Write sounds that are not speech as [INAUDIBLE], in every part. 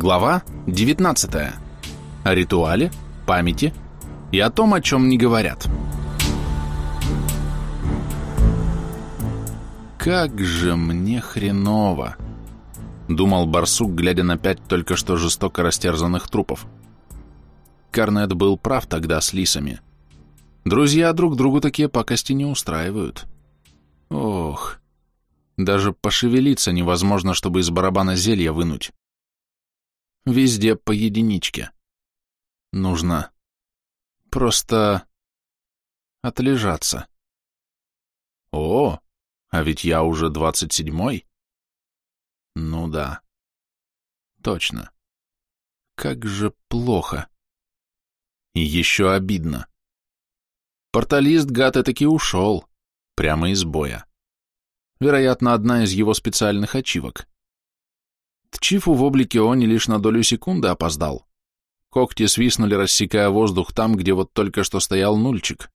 Глава 19. О ритуале, памяти и о том, о чем не говорят. «Как же мне хреново!» — думал барсук, глядя на пять только что жестоко растерзанных трупов. Карнет был прав тогда с лисами. Друзья друг другу такие пакости не устраивают. Ох, даже пошевелиться невозможно, чтобы из барабана зелья вынуть. Везде по единичке. Нужно просто отлежаться. О, а ведь я уже двадцать седьмой. Ну да. Точно. Как же плохо. И еще обидно. Порталист гад таки ушел. Прямо из боя. Вероятно, одна из его специальных ачивок. Тчифу в облике Они лишь на долю секунды опоздал. Когти свистнули, рассекая воздух там, где вот только что стоял нульчик.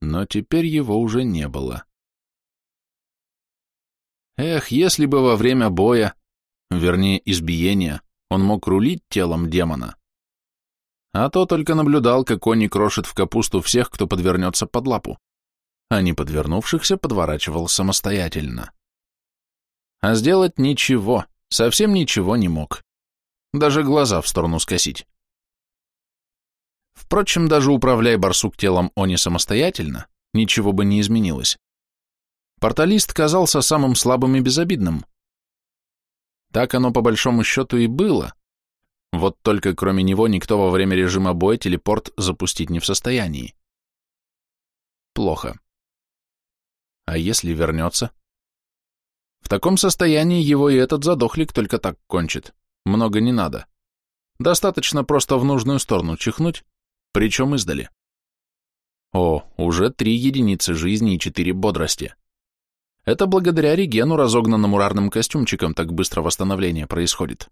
Но теперь его уже не было. Эх, если бы во время боя, вернее избиения, он мог рулить телом демона. А то только наблюдал, как Они крошит в капусту всех, кто подвернется под лапу, а не подвернувшихся подворачивал самостоятельно. А сделать ничего, совсем ничего не мог. Даже глаза в сторону скосить. Впрочем, даже управляя барсук телом Они самостоятельно, ничего бы не изменилось. Порталист казался самым слабым и безобидным. Так оно по большому счету и было. Вот только кроме него никто во время режима боя телепорт запустить не в состоянии. Плохо. А если вернется? В таком состоянии его и этот задохлик только так кончит. Много не надо. Достаточно просто в нужную сторону чихнуть, причем издали. О, уже три единицы жизни и четыре бодрости. Это благодаря регену, разогнанному рарным костюмчиком, так быстро восстановление происходит.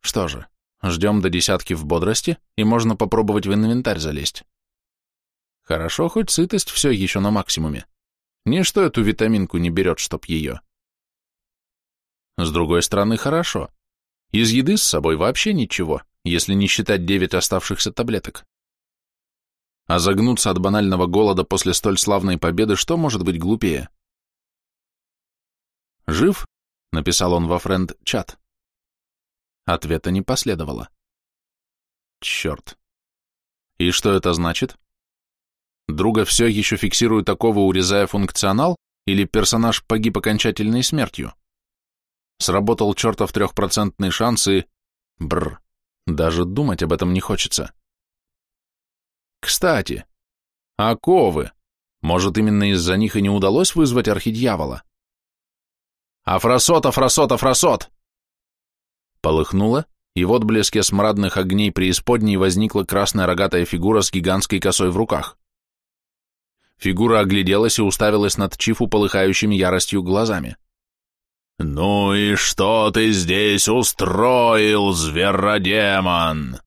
Что же, ждем до десятки в бодрости, и можно попробовать в инвентарь залезть. Хорошо, хоть сытость все еще на максимуме. Ничто эту витаминку не берет, чтоб ее. С другой стороны, хорошо. Из еды с собой вообще ничего, если не считать девять оставшихся таблеток. А загнуться от банального голода после столь славной победы, что может быть глупее? «Жив?» — написал он во френд-чат. Ответа не последовало. Черт. И что это значит? Друга все еще фиксирует такого, урезая функционал, или персонаж погиб окончательной смертью? Сработал чертов трехпроцентный шанс и... Бррр, даже думать об этом не хочется. Кстати, а оковы? Может, именно из-за них и не удалось вызвать архидьявола? «Афросот, Афросот, Афросот!» Полыхнуло, и в отблеске смрадных огней преисподней возникла красная рогатая фигура с гигантской косой в руках. Фигура огляделась и уставилась на Тчифу полыхающими яростью глазами. «Ну и что ты здесь устроил, зверодемон?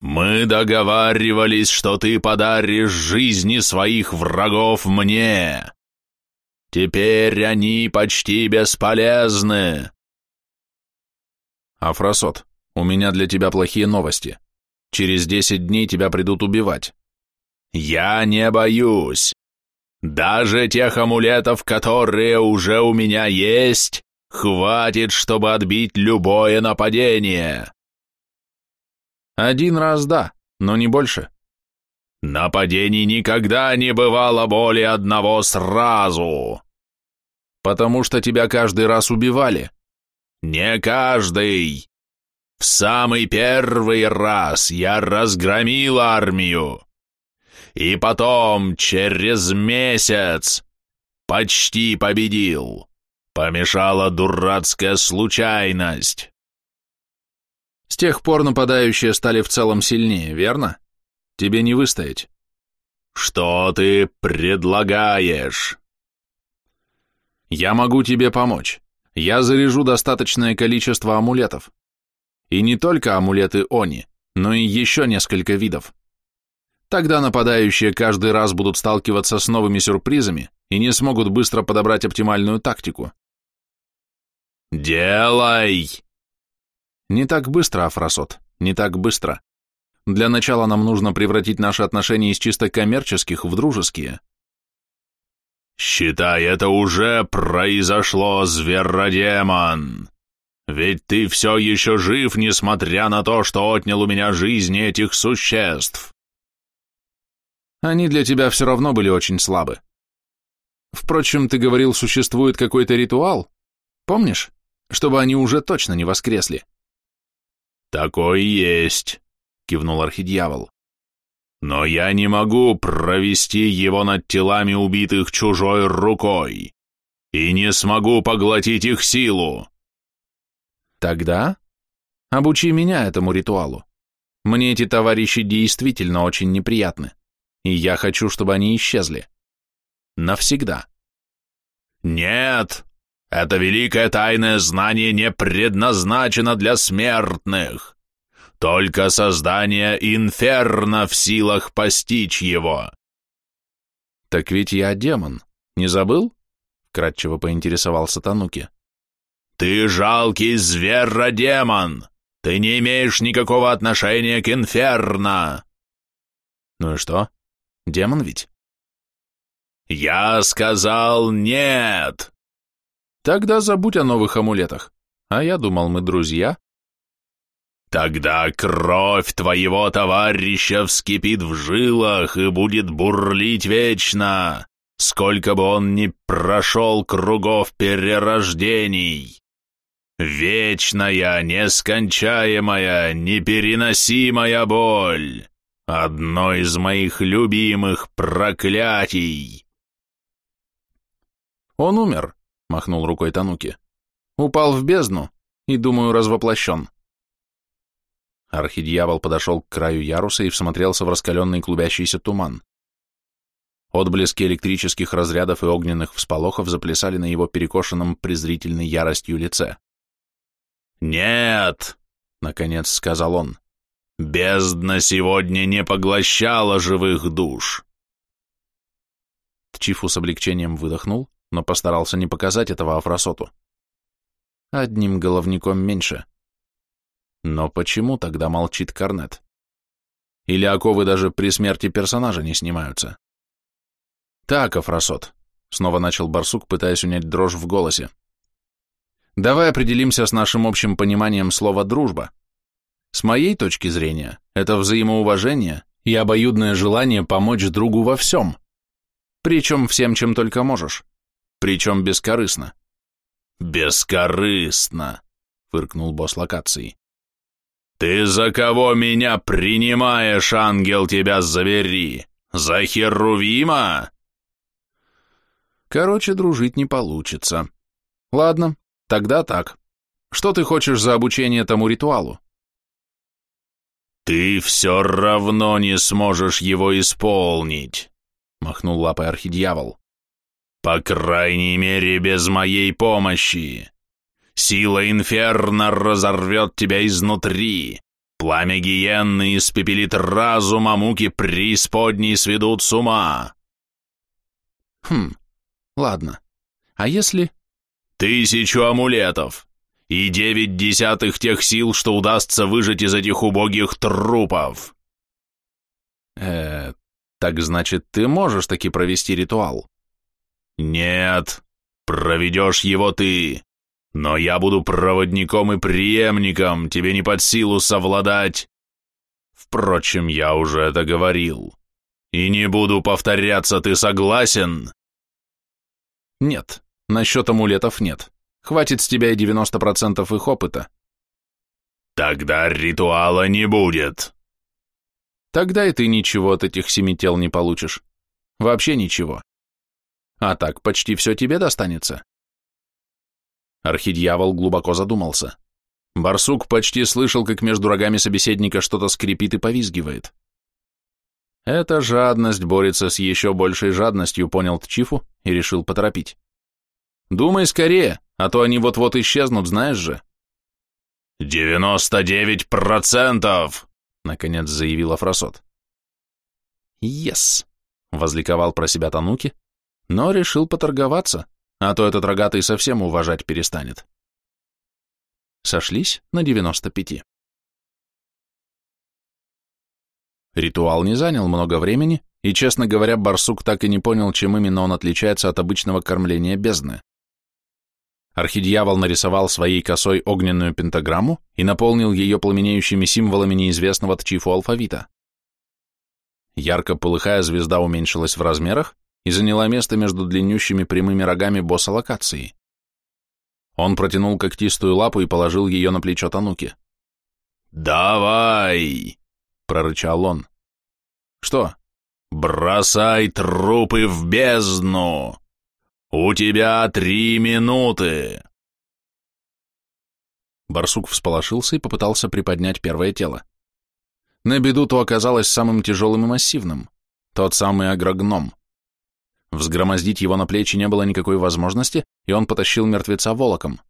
Мы договаривались, что ты подаришь жизни своих врагов мне. Теперь они почти бесполезны». «Афросот, у меня для тебя плохие новости. Через десять дней тебя придут убивать. Я не боюсь. Даже тех амулетов, которые уже у меня есть, хватит, чтобы отбить любое нападение. Один раз да, но не больше. Нападений никогда не бывало более одного сразу. Потому что тебя каждый раз убивали. Не каждый. В самый первый раз я разгромил армию. И потом, через месяц, почти победил. Помешала дурацкая случайность. С тех пор нападающие стали в целом сильнее, верно? Тебе не выстоять. Что ты предлагаешь? Я могу тебе помочь. Я заряжу достаточное количество амулетов. И не только амулеты Они, но и еще несколько видов. Тогда нападающие каждый раз будут сталкиваться с новыми сюрпризами и не смогут быстро подобрать оптимальную тактику. «Делай!» Не так быстро, Афросот, не так быстро. Для начала нам нужно превратить наши отношения из чисто коммерческих в дружеские. «Считай, это уже произошло, зверодемон! Ведь ты все еще жив, несмотря на то, что отнял у меня жизни этих существ!» Они для тебя все равно были очень слабы. Впрочем, ты говорил, существует какой-то ритуал, помнишь, чтобы они уже точно не воскресли? «Такой есть», — кивнул архидьявол. «Но я не могу провести его над телами убитых чужой рукой и не смогу поглотить их силу». «Тогда обучи меня этому ритуалу. Мне эти товарищи действительно очень неприятны, и я хочу, чтобы они исчезли. Навсегда». «Нет!» Это великое тайное знание не предназначено для смертных. Только создание инферно в силах постичь его. Так ведь я демон, не забыл? Кратчево поинтересовался Тануки. Ты жалкий зверодемон. Ты не имеешь никакого отношения к инферно. Ну и что? Демон ведь? Я сказал нет. Тогда забудь о новых амулетах. А я думал, мы друзья. Тогда кровь твоего товарища вскипит в жилах и будет бурлить вечно, сколько бы он ни прошел кругов перерождений. Вечная, нескончаемая, непереносимая боль. Одно из моих любимых проклятий. Он умер, — махнул рукой Тануки. «Упал в бездну и, думаю, развоплощен». Архидьявол подошел к краю яруса и всмотрелся в раскаленный клубящийся туман. Отблески электрических разрядов и огненных всполохов заплясали на его перекошенном презрительной яростью лице. «Нет!» — наконец сказал он. «Бездна сегодня не поглощала живых душ!» Тчифу с облегчением выдохнул, но постарался не показать этого Афросоту. Одним головником меньше. Но почему тогда молчит Корнет? Или оковы даже при смерти персонажа не снимаются? Так, Афросот, снова начал Барсук, пытаясь унять дрожь в голосе. Давай определимся с нашим общим пониманием слова «дружба». С моей точки зрения, это взаимоуважение и обоюдное желание помочь другу во всем. Причем всем, чем только можешь причем бескорыстно. «Бескорыстно!» — фыркнул босс локации. «Ты за кого меня принимаешь, ангел, тебя забери? За Херувима?» Короче, дружить не получится. Ладно, тогда так. Что ты хочешь за обучение тому ритуалу? Ты все равно не сможешь его исполнить, махнул лапой архидьявол. По крайней мере, без моей помощи. Сила инферно разорвет тебя изнутри. Пламя гиенны испепелит разум, а муки преисподней сведут с ума. Хм, ладно. А если... Тысячу амулетов и девять десятых тех сил, что удастся выжать из этих убогих трупов. Э, так значит, ты можешь таки провести ритуал? «Нет, проведешь его ты, но я буду проводником и преемником, тебе не под силу совладать. Впрочем, я уже это говорил. И не буду повторяться, ты согласен?» «Нет, насчет амулетов нет. Хватит с тебя и 90% их опыта». «Тогда ритуала не будет». «Тогда и ты ничего от этих семи тел не получишь. Вообще ничего. А так почти все тебе достанется. Архидьявол глубоко задумался. Барсук почти слышал, как между рогами собеседника что-то скрипит и повизгивает. Эта жадность борется с еще большей жадностью, понял Тчифу и решил поторопить. «Думай скорее, а то они вот-вот исчезнут, знаешь же». «Девяносто девять процентов!» — наконец заявил Афросот. «Ес!» — возликовал про себя Тануки но решил поторговаться, а то этот рогатый совсем уважать перестанет. сошлись на 95. Ритуал не занял много времени, и, честно говоря, барсук так и не понял, чем именно он отличается от обычного кормления бездны. Архидьявол нарисовал своей косой огненную пентаграмму и наполнил ее пламенеющими символами неизвестного тчифу алфавита. Ярко полыхая звезда уменьшилась в размерах и заняла место между длиннющими прямыми рогами босса локации. Он протянул когтистую лапу и положил ее на плечо Тануки. «Давай!» — прорычал он. «Что?» «Бросай трупы в бездну! У тебя три минуты!» Барсук всполошился и попытался приподнять первое тело. На беду то оказалось самым тяжелым и массивным, тот самый агрогном. Взгромоздить его на плечи не было никакой возможности, и он потащил мертвеца волоком.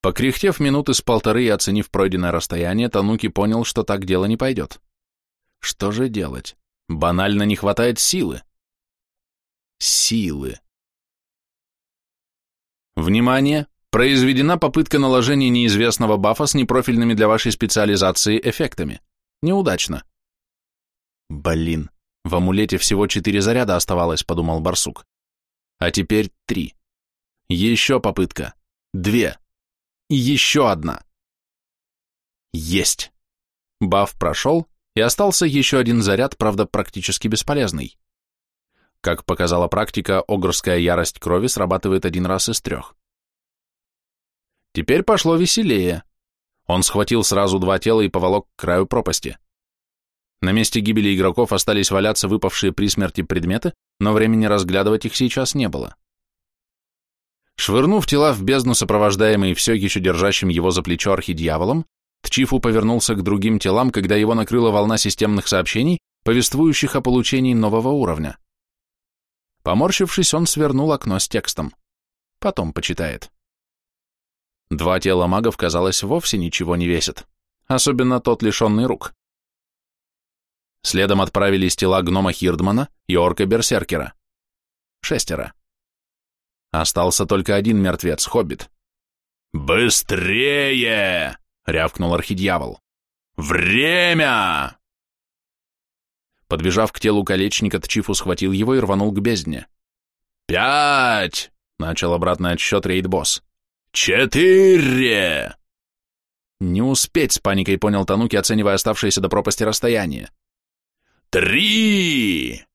Покряхтев минуты с полторы и оценив пройденное расстояние, Тануки понял, что так дело не пойдет. Что же делать? Банально не хватает силы. Силы. Внимание! Произведена попытка наложения неизвестного бафа с непрофильными для вашей специализации эффектами. Неудачно. Блин, в амулете всего четыре заряда оставалось, подумал барсук. А теперь три. Еще попытка. Две. И еще одна. Есть. Баф прошел, и остался еще один заряд, правда, практически бесполезный. Как показала практика, огрская ярость крови срабатывает один раз из трех. Теперь пошло веселее. Он схватил сразу два тела и поволок к краю пропасти. На месте гибели игроков остались валяться выпавшие при смерти предметы, но времени разглядывать их сейчас не было. Швырнув тела в бездну, сопровождаемый все еще держащим его за плечо архидьяволом, Тчифу повернулся к другим телам, когда его накрыла волна системных сообщений, повествующих о получении нового уровня. Поморщившись, он свернул окно с текстом. Потом почитает. Два тела магов, казалось, вовсе ничего не весят, особенно тот, лишенный рук. Следом отправились тела гнома Хирдмана и орка-берсеркера. Шестеро. Остался только один мертвец, хоббит. «Быстрее!» — рявкнул архидьявол. «Время!» Подбежав к телу колечника, Тчифу схватил его и рванул к бездне. «Пять!» — начал обратный отсчет рейд-босс. «Четыре!» «Не успеть!» — с паникой понял Тануки, оценивая оставшееся до пропасти расстояние. «Три!»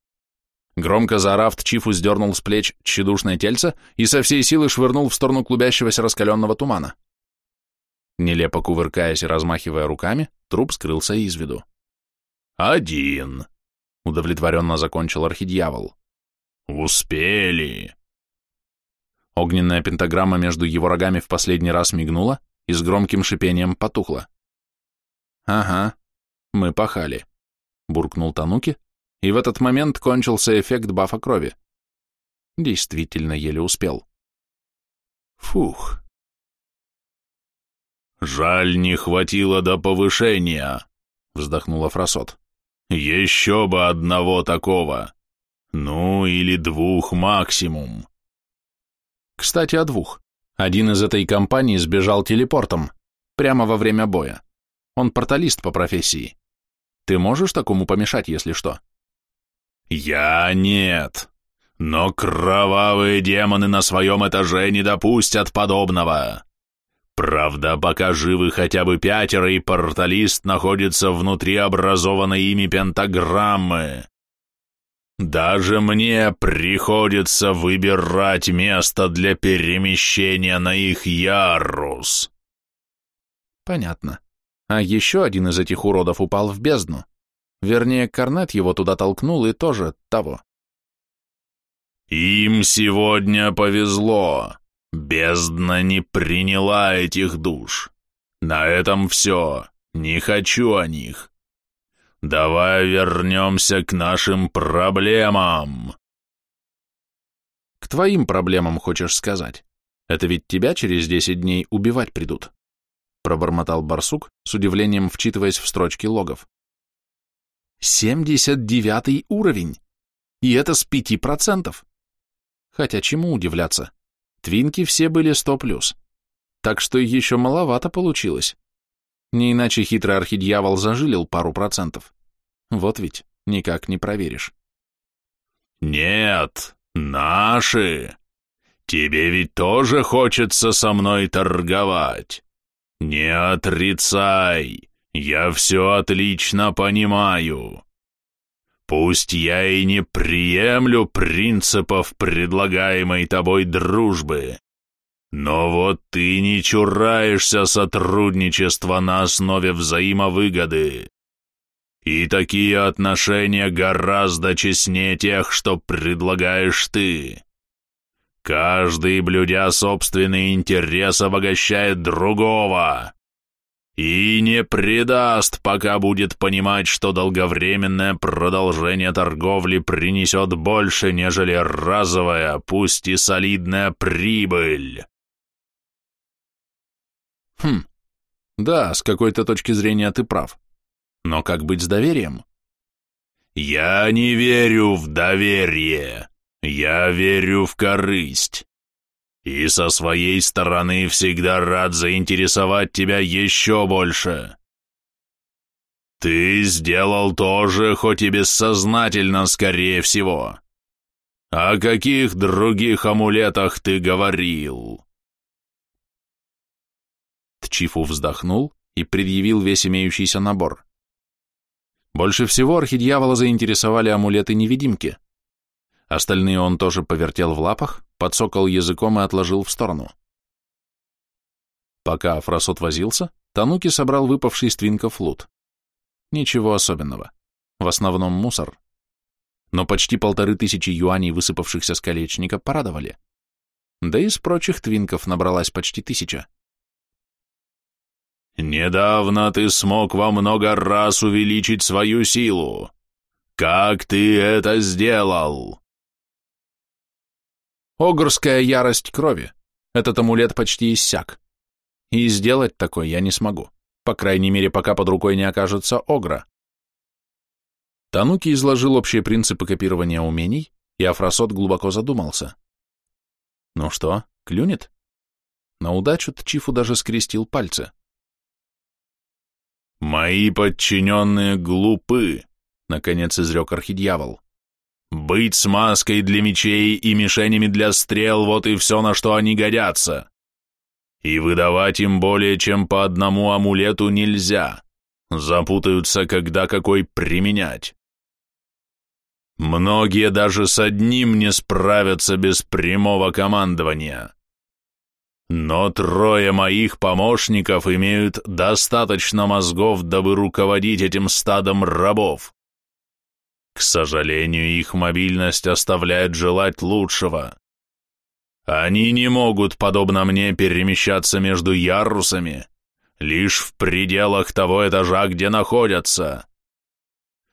Громко заорав, Чифу сдернул с плеч тщедушное тельце и со всей силы швырнул в сторону клубящегося раскаленного тумана. Нелепо кувыркаясь и размахивая руками, труп скрылся из виду. «Один!» — удовлетворенно закончил архидьявол. «Успели!» Огненная пентаграмма между его рогами в последний раз мигнула и с громким шипением потухла. «Ага, мы пахали», — буркнул Тануки, и в этот момент кончился эффект бафа крови. Действительно еле успел. Фух. «Жаль, не хватило до повышения», — вздохнула Фросот. «Еще бы одного такого. Ну, или двух максимум». Кстати, о двух. Один из этой компании сбежал телепортом, прямо во время боя. Он порталист по профессии. Ты можешь такому помешать, если что? Я нет. Но кровавые демоны на своем этаже не допустят подобного. Правда, пока живы хотя бы пятеро, и порталист находится внутри образованной ими пентаграммы. Даже мне приходится выбирать место для перемещения на их ярус. Понятно. А еще один из этих уродов упал в бездну. Вернее, Корнет его туда толкнул и тоже того. Им сегодня повезло. Бездна не приняла этих душ. На этом все. Не хочу о них. Давай вернемся к нашим проблемам. К твоим проблемам, хочешь сказать? Это ведь тебя через десять дней убивать придут. Пробормотал барсук, с удивлением вчитываясь в строчки логов. Семьдесят девятый уровень! И это с пяти процентов. Хотя чему удивляться? Твинки все были сто плюс. так что еще маловато получилось. Не иначе хитрый архидьявол зажилил пару процентов. Вот ведь, никак не проверишь. «Нет, наши. Тебе ведь тоже хочется со мной торговать. Не отрицай, я все отлично понимаю. Пусть я и не приемлю принципов предлагаемой тобой дружбы, но вот ты не чураешься сотрудничества на основе взаимовыгоды. И такие отношения гораздо честнее тех, что предлагаешь ты. Каждый, блюдя собственный интерес, обогащает другого и не предаст, пока будет понимать, что долговременное продолжение торговли принесет больше, нежели разовая, пусть и солидная прибыль. Хм, да, с какой-то точки зрения ты прав. Но как быть с доверием? Я не верю в доверие. Я верю в корысть. И со своей стороны всегда рад заинтересовать тебя еще больше. Ты сделал то же, хоть и бессознательно, скорее всего. О каких других амулетах ты говорил? Тчифу вздохнул и предъявил весь имеющийся набор. Больше всего архидьявола заинтересовали амулеты-невидимки. Остальные он тоже повертел в лапах, подсокал языком и отложил в сторону. Пока Афросот возился, Тануки собрал выпавший из твинков лут. Ничего особенного. В основном мусор. Но почти полторы тысячи юаней, высыпавшихся с колечника, порадовали. Да и с прочих твинков набралась почти тысяча. «Недавно ты смог во много раз увеличить свою силу. Как ты это сделал?» Огрская ярость крови. Этот амулет почти иссяк. И сделать такой я не смогу. По крайней мере, пока под рукой не окажется Огра. Тануки изложил общие принципы копирования умений, и Афросот глубоко задумался. Ну что, клюнет? На удачу Тчифу даже скрестил пальцы. «Мои подчиненные глупы», — наконец изрек архидьявол. Быть смазкой для мечей и мишенями для стрел – вот и все, на что они годятся. И выдавать им более чем по одному амулету нельзя. Запутаются, когда какой применять. Многие даже с одним не справятся без прямого командования. Но трое моих помощников имеют достаточно мозгов, дабы руководить этим стадом рабов. К сожалению, их мобильность оставляет желать лучшего. Они не могут, подобно мне, перемещаться между ярусами, лишь в пределах того этажа, где находятся.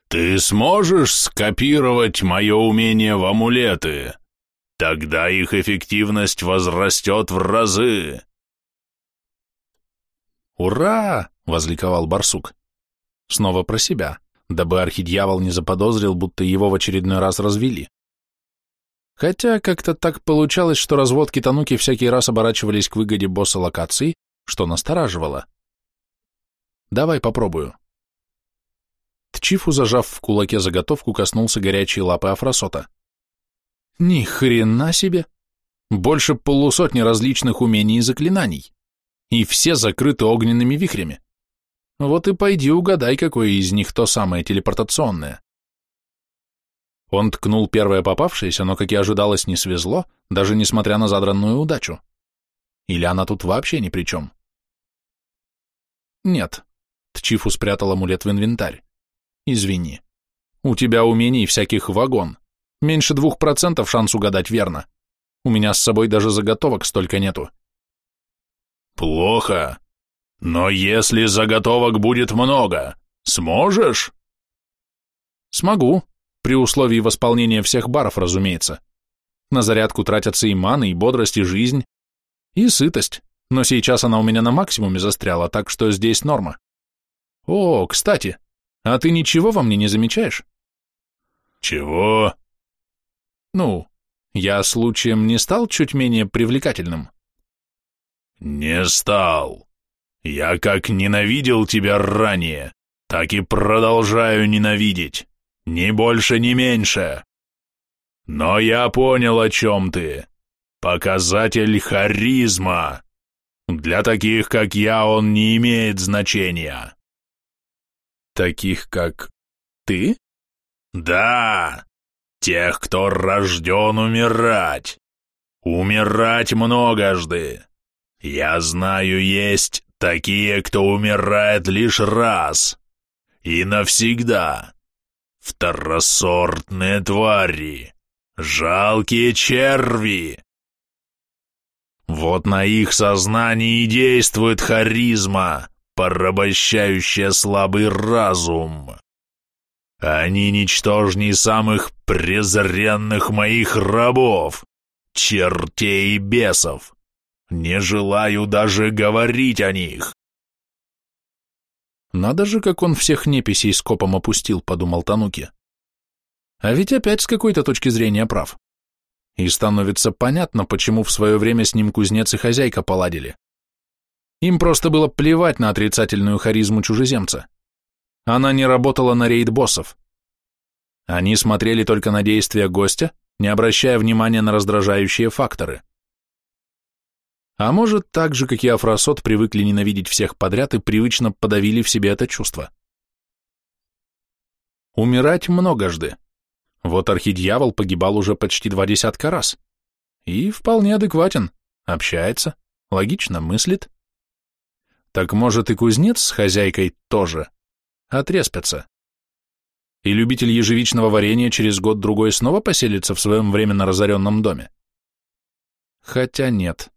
Ты сможешь скопировать мое умение в амулеты? Тогда их эффективность возрастет в разы. «Ура!» — возликовал барсук. Снова про себя дабы архидьявол не заподозрил, будто его в очередной раз развели. Хотя как-то так получалось, что разводки Тануки всякий раз оборачивались к выгоде босса локации, что настораживало. Давай попробую. Тчифу, зажав в кулаке заготовку, коснулся горячей лапы Афросота. Ни хрена себе! Больше полусотни различных умений и заклинаний. И все закрыты огненными вихрями. Вот и пойди угадай, какое из них то самое телепортационное. Он ткнул первое попавшееся, но, как и ожидалось, не свезло, даже несмотря на задранную удачу. Или она тут вообще ни при чем? Нет. Тчифу спрятал амулет в инвентарь. Извини. У тебя умений всяких вагон. Меньше двух процентов шанс угадать верно. У меня с собой даже заготовок столько нету. Плохо. Но если заготовок будет много, сможешь? Смогу, при условии восполнения всех баров, разумеется. На зарядку тратятся и маны, и бодрость, и жизнь, и сытость, но сейчас она у меня на максимуме застряла, так что здесь норма. О, кстати, а ты ничего во мне не замечаешь? Чего? Ну, я случаем не стал чуть менее привлекательным? Не стал. Я как ненавидел тебя ранее, так и продолжаю ненавидеть. Ни больше, ни меньше. Но я понял, о чем ты. Показатель харизма. Для таких, как я, он не имеет значения. Таких, как ты? Да, тех, кто рожден умирать. Умирать многожды. Я знаю, есть такие, кто умирает лишь раз. И навсегда. Второсортные твари. Жалкие черви. Вот на их сознании и действует харизма, порабощающая слабый разум. Они ничтожней самых презренных моих рабов, чертей и бесов. Не желаю даже говорить о них. Надо же, как он всех неписей скопом опустил, подумал Тануки. А ведь опять с какой-то точки зрения прав. И становится понятно, почему в свое время с ним кузнец и хозяйка поладили. Им просто было плевать на отрицательную харизму чужеземца. Она не работала на рейд боссов. Они смотрели только на действия гостя, не обращая внимания на раздражающие факторы. А может, так же, как и Афросот, привыкли ненавидеть всех подряд и привычно подавили в себе это чувство. Умирать многожды. Вот архидьявол погибал уже почти два десятка раз. И вполне адекватен, общается, логично мыслит. Так может и кузнец с хозяйкой тоже отреспятся. И любитель ежевичного варенья через год-другой снова поселится в своем временно разоренном доме? Хотя нет.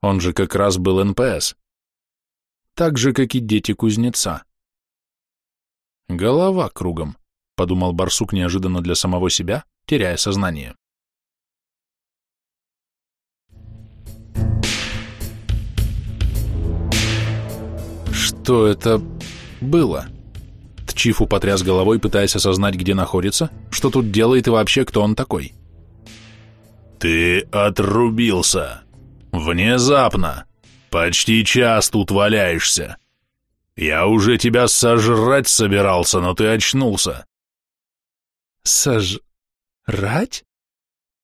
Он же как раз был НПС. Так же, как и дети кузнеца. Голова кругом, подумал барсук неожиданно для самого себя, теряя сознание. Что это было? Тчифу потряс головой, пытаясь осознать, где находится, что тут делает и вообще, кто он такой. «Ты отрубился!» Внезапно. Почти час тут валяешься. Я уже тебя сожрать собирался, но ты очнулся. Сожрать?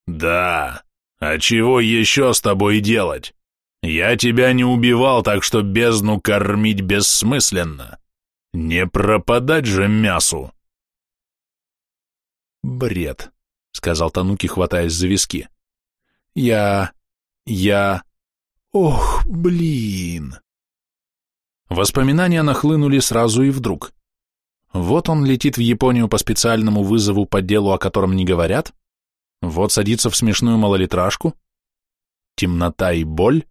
Да. А чего еще с тобой делать? Я тебя не убивал, так что бездну кормить бессмысленно. Не пропадать же мясу. Бред, сказал Тануки, хватаясь за виски. Я... Я... Ох, блин. Воспоминания нахлынули сразу и вдруг. Вот он летит в Японию по специальному вызову по делу, о котором не говорят. Вот садится в смешную малолитражку. Темнота и боль.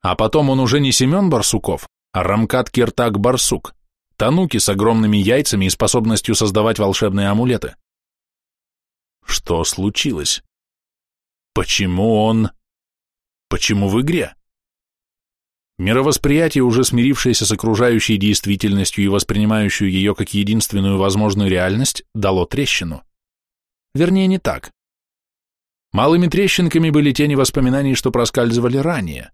А потом он уже не Семен Барсуков, а Рамкат Киртак Барсук, тануки с огромными яйцами и способностью создавать волшебные амулеты. Что случилось? Почему он... Почему в игре? Мировосприятие, уже смирившееся с окружающей действительностью и воспринимающее ее как единственную возможную реальность, дало трещину. Вернее, не так. Малыми трещинками были тени воспоминаний, что проскальзывали ранее.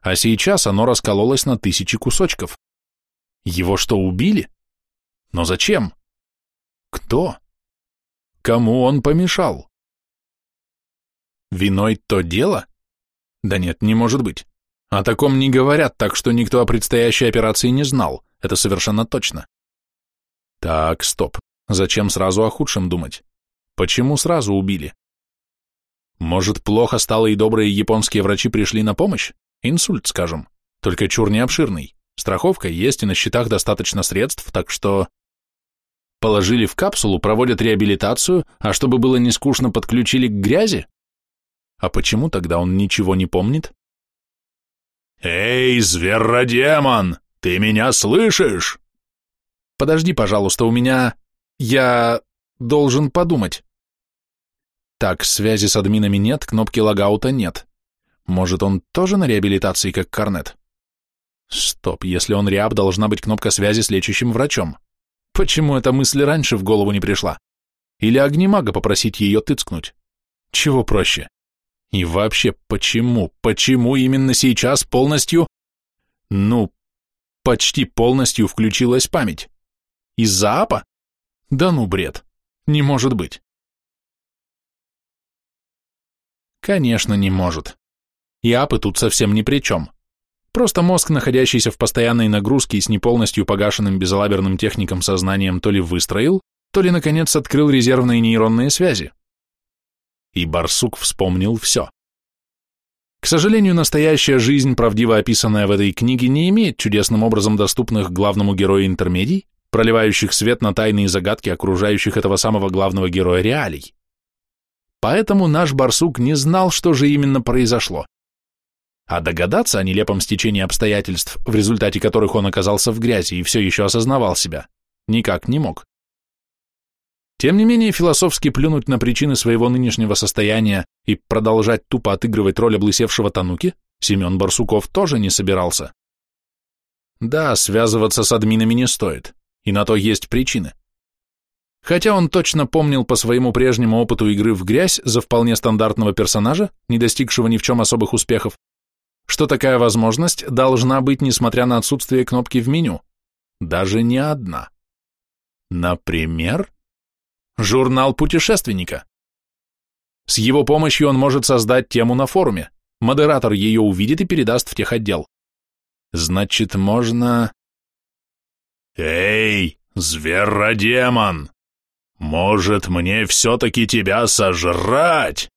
А сейчас оно раскололось на тысячи кусочков. Его что, убили? Но зачем? Кто? Кому он помешал? Виной то дело? Да нет, не может быть. О таком не говорят, так что никто о предстоящей операции не знал. Это совершенно точно. Так, стоп. Зачем сразу о худшем думать? Почему сразу убили? Может, плохо стало и добрые японские врачи пришли на помощь? Инсульт, скажем. Только чур не обширный. Страховка есть и на счетах достаточно средств, так что... Положили в капсулу, проводят реабилитацию, а чтобы было не скучно, подключили к грязи? А почему тогда он ничего не помнит? «Эй, зверодемон, ты меня слышишь?» «Подожди, пожалуйста, у меня... Я... должен подумать». Так, связи с админами нет, кнопки логаута нет. Может, он тоже на реабилитации, как Корнет? Стоп, если он реаб, должна быть кнопка связи с лечащим врачом. Почему эта мысль раньше в голову не пришла? Или огнемага попросить ее тыцкнуть? Чего проще? И вообще, почему, почему именно сейчас полностью, ну, почти полностью включилась память? Из-за апа? Да ну бред, не может быть. Конечно, не может. И апы тут совсем ни при чем. Просто мозг, находящийся в постоянной нагрузке и с неполностью погашенным безалаберным техником сознанием то ли выстроил, то ли, наконец, открыл резервные нейронные связи. И барсук вспомнил все. К сожалению, настоящая жизнь, правдиво описанная в этой книге, не имеет чудесным образом доступных главному герою интермедий, проливающих свет на тайные загадки окружающих этого самого главного героя реалий. Поэтому наш барсук не знал, что же именно произошло. А догадаться о нелепом стечении обстоятельств, в результате которых он оказался в грязи и все еще осознавал себя, никак не мог. Тем не менее, философски плюнуть на причины своего нынешнего состояния и продолжать тупо отыгрывать роль облысевшего Тануки Семен Барсуков тоже не собирался. Да, связываться с админами не стоит, и на то есть причины. Хотя он точно помнил по своему прежнему опыту игры в грязь за вполне стандартного персонажа, не достигшего ни в чем особых успехов, что такая возможность должна быть, несмотря на отсутствие кнопки в меню. Даже не одна. Например, Журнал путешественника. С его помощью он может создать тему на форуме. Модератор ее увидит и передаст в техотдел. Значит, можно... «Эй, зверодемон! Может, мне все-таки тебя сожрать?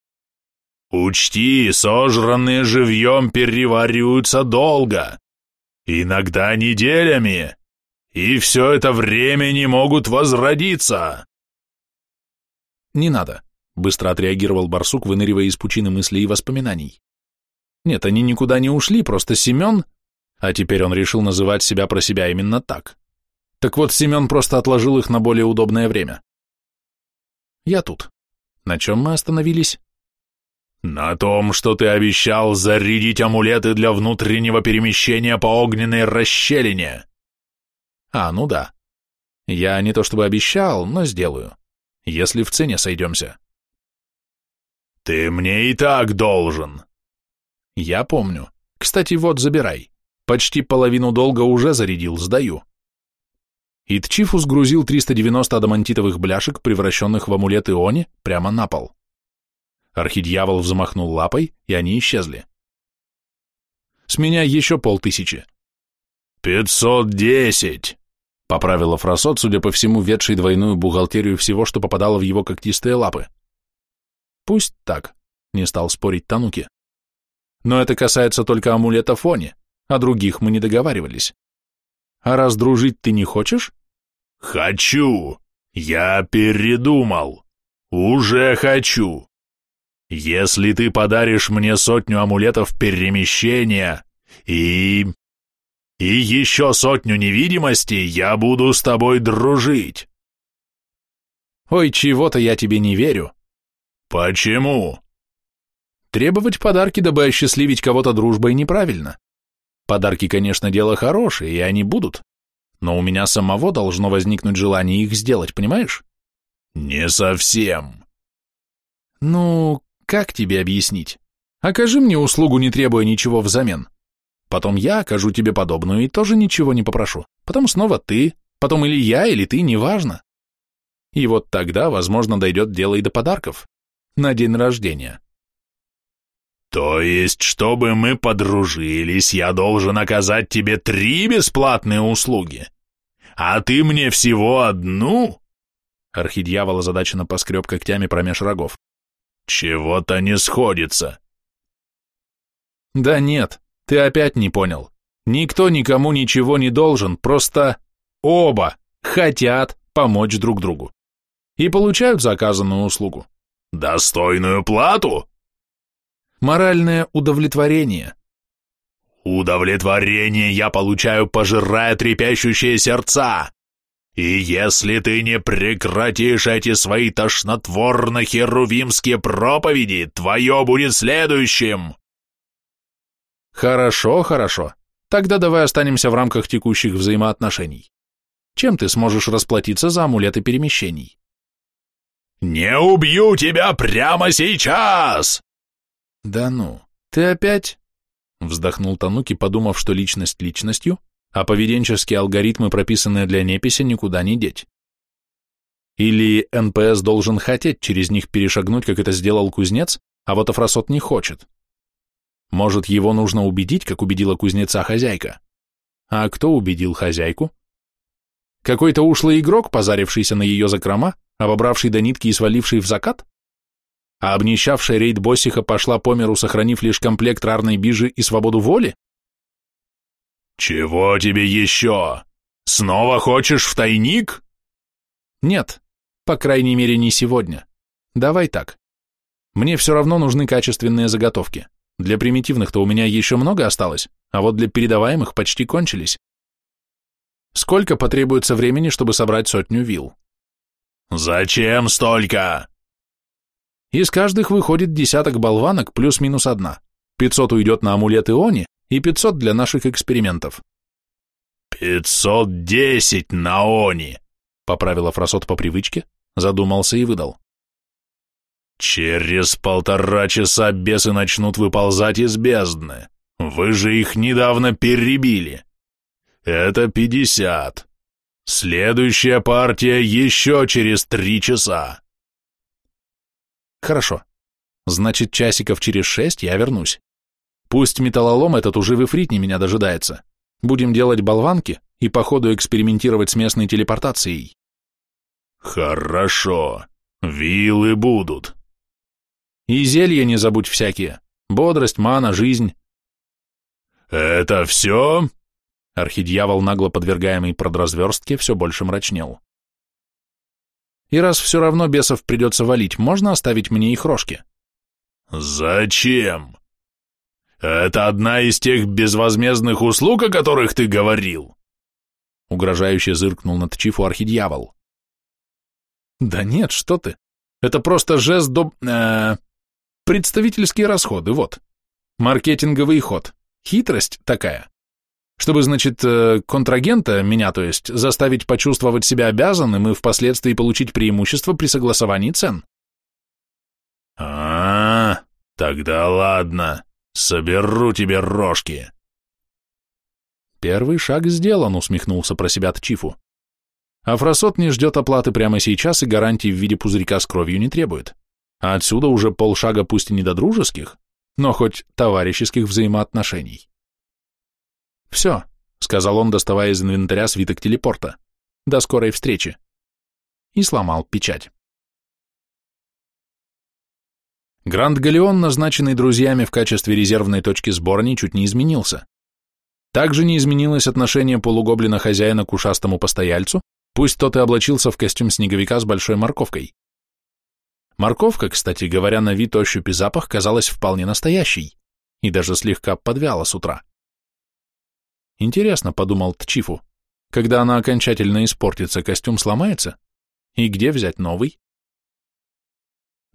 Учти, сожранные живьем перевариваются долго, иногда неделями, и все это время не могут возродиться. «Не надо», — быстро отреагировал барсук, выныривая из пучины мыслей и воспоминаний. «Нет, они никуда не ушли, просто Семен...» А теперь он решил называть себя про себя именно так. Так вот, Семен просто отложил их на более удобное время. «Я тут. На чем мы остановились?» «На том, что ты обещал зарядить амулеты для внутреннего перемещения по огненной расщелине». «А, ну да. Я не то чтобы обещал, но сделаю если в цене сойдемся. Ты мне и так должен. Я помню. Кстати, вот, забирай. Почти половину долга уже зарядил, сдаю. Итчифу сгрузил 390 адамантитовых бляшек, превращенных в амулет Иони, прямо на пол. Архидьявол взмахнул лапой, и они исчезли. С меня еще полтысячи. «Пятьсот десять!» Поправила Фросот, судя по всему, ведший двойную бухгалтерию всего, что попадало в его когтистые лапы. Пусть так, не стал спорить Тануки. Но это касается только амулета Фони, о других мы не договаривались. А раз дружить ты не хочешь? Хочу! Я передумал! Уже хочу! Если ты подаришь мне сотню амулетов перемещения и и еще сотню невидимостей я буду с тобой дружить. Ой, чего-то я тебе не верю. Почему? Требовать подарки, дабы осчастливить кого-то дружбой, неправильно. Подарки, конечно, дело хорошее, и они будут. Но у меня самого должно возникнуть желание их сделать, понимаешь? Не совсем. Ну, как тебе объяснить? Окажи мне услугу, не требуя ничего взамен. Потом я окажу тебе подобную и тоже ничего не попрошу. Потом снова ты, потом или я, или ты, неважно. И вот тогда, возможно, дойдет дело и до подарков. На день рождения. То есть, чтобы мы подружились, я должен оказать тебе три бесплатные услуги? А ты мне всего одну? Архидьявол озадаченно поскреб когтями промеж рогов. Чего-то не сходится. Да нет, ты опять не понял. Никто никому ничего не должен, просто оба хотят помочь друг другу. И получают заказанную услугу. Достойную плату? Моральное удовлетворение. Удовлетворение я получаю, пожирая трепещущие сердца. И если ты не прекратишь эти свои тошнотворно-херувимские проповеди, твое будет следующим. Хорошо, хорошо. Тогда давай останемся в рамках текущих взаимоотношений. Чем ты сможешь расплатиться за амулеты перемещений? Не убью тебя прямо сейчас! Да ну, ты опять? Вздохнул Тануки, подумав, что личность личностью, а поведенческие алгоритмы, прописанные для неписи, никуда не деть. Или НПС должен хотеть через них перешагнуть, как это сделал кузнец, а вот Афросот не хочет. Может, его нужно убедить, как убедила кузнеца хозяйка? А кто убедил хозяйку? Какой-то ушлый игрок, позарившийся на ее закрома, обобравший до нитки и сваливший в закат? А обнищавшая рейд Боссиха пошла по миру, сохранив лишь комплект рарной бижи и свободу воли? «Чего тебе еще? Снова хочешь в тайник?» «Нет, по крайней мере, не сегодня. Давай так. Мне все равно нужны качественные заготовки. Для примитивных-то у меня еще много осталось, а вот для передаваемых почти кончились. Сколько потребуется времени, чтобы собрать сотню вил? Зачем столько? Из каждых выходит десяток болванок плюс-минус одна. 500 уйдет на амулет Иони и 500 для наших экспериментов. 510 на Они, поправила Фросот по привычке, задумался и выдал. Через полтора часа бесы начнут выползать из бездны. Вы же их недавно перебили. Это пятьдесят. Следующая партия еще через три часа. Хорошо. Значит, часиков через шесть я вернусь. Пусть металлолом этот уже в Ифритне меня дожидается. Будем делать болванки и по ходу экспериментировать с местной телепортацией. Хорошо. Вилы будут. И зелья не забудь всякие. Бодрость, мана, жизнь. Это все? Архидьявол, нагло подвергаемый продразверстке, все больше мрачнел. И раз все равно бесов придется валить, можно оставить мне их рожки? Зачем? Это одна из тех безвозмездных услуг, о которых ты говорил? Угрожающе зыркнул над Чифу архидьявол. Да нет, что ты. Это просто жест до... Э, представительские расходы, вот. Маркетинговый ход. Хитрость такая. Чтобы, значит, э, контрагента, меня то есть, заставить почувствовать себя обязанным и впоследствии получить преимущество при согласовании цен. а, -а, -а тогда ладно, соберу тебе рожки. Первый шаг сделан, усмехнулся про себя Тчифу. Афросот не ждет оплаты прямо сейчас и гарантий в виде пузырька с кровью не требует. А отсюда уже полшага пусть и не до дружеских, но хоть товарищеских взаимоотношений. «Все», — сказал он, доставая из инвентаря свиток телепорта. «До скорой встречи». И сломал печать. Гранд Галеон, назначенный друзьями в качестве резервной точки сбора, ничуть не изменился. Также не изменилось отношение полугоблина-хозяина к ушастому постояльцу, Пусть тот и облачился в костюм снеговика с большой морковкой. Морковка, кстати говоря, на вид, ощупь и запах казалась вполне настоящей и даже слегка подвяла с утра. Интересно, подумал Тчифу, когда она окончательно испортится, костюм сломается? И где взять новый?